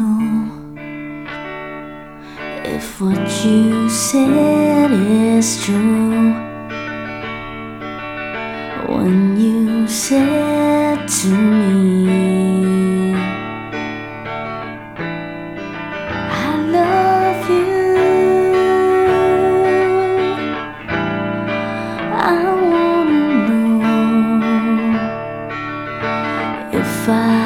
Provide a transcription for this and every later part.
know if what you said is true. When you said to me, I love you, I wanna know if I.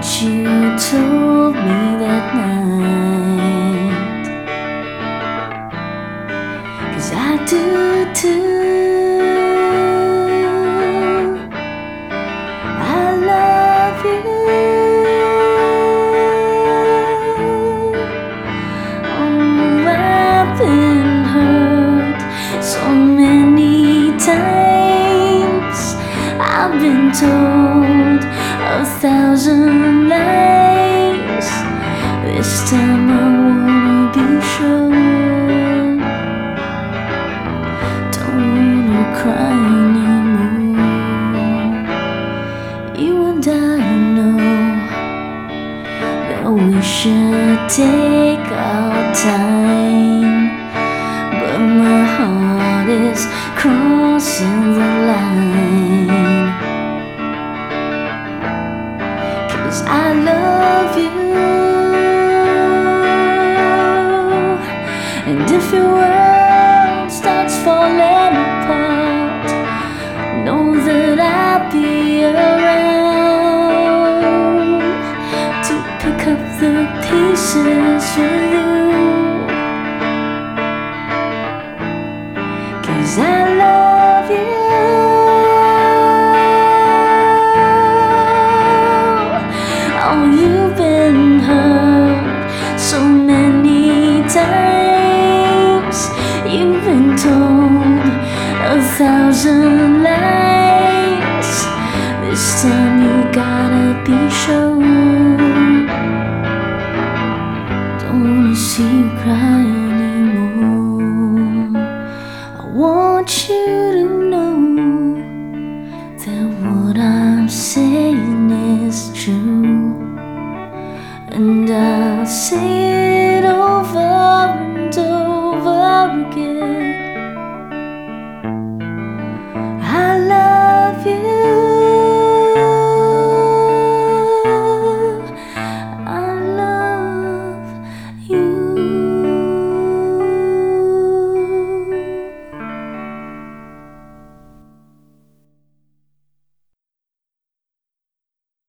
What you told me that night. Cause I do too. Thousand lies. This time I wanna be sure. Don't wanna cry anymore. You and I know that we should take our time, but my heart is crossing the line. Cause I love you, and if your world starts falling apart, know that I'll be around to pick up the pieces for you. Cause I love thousand lies. This time you gotta be sure. Don't wanna see you cry anymore. I want you to know that what I'm saying is true. And I'll say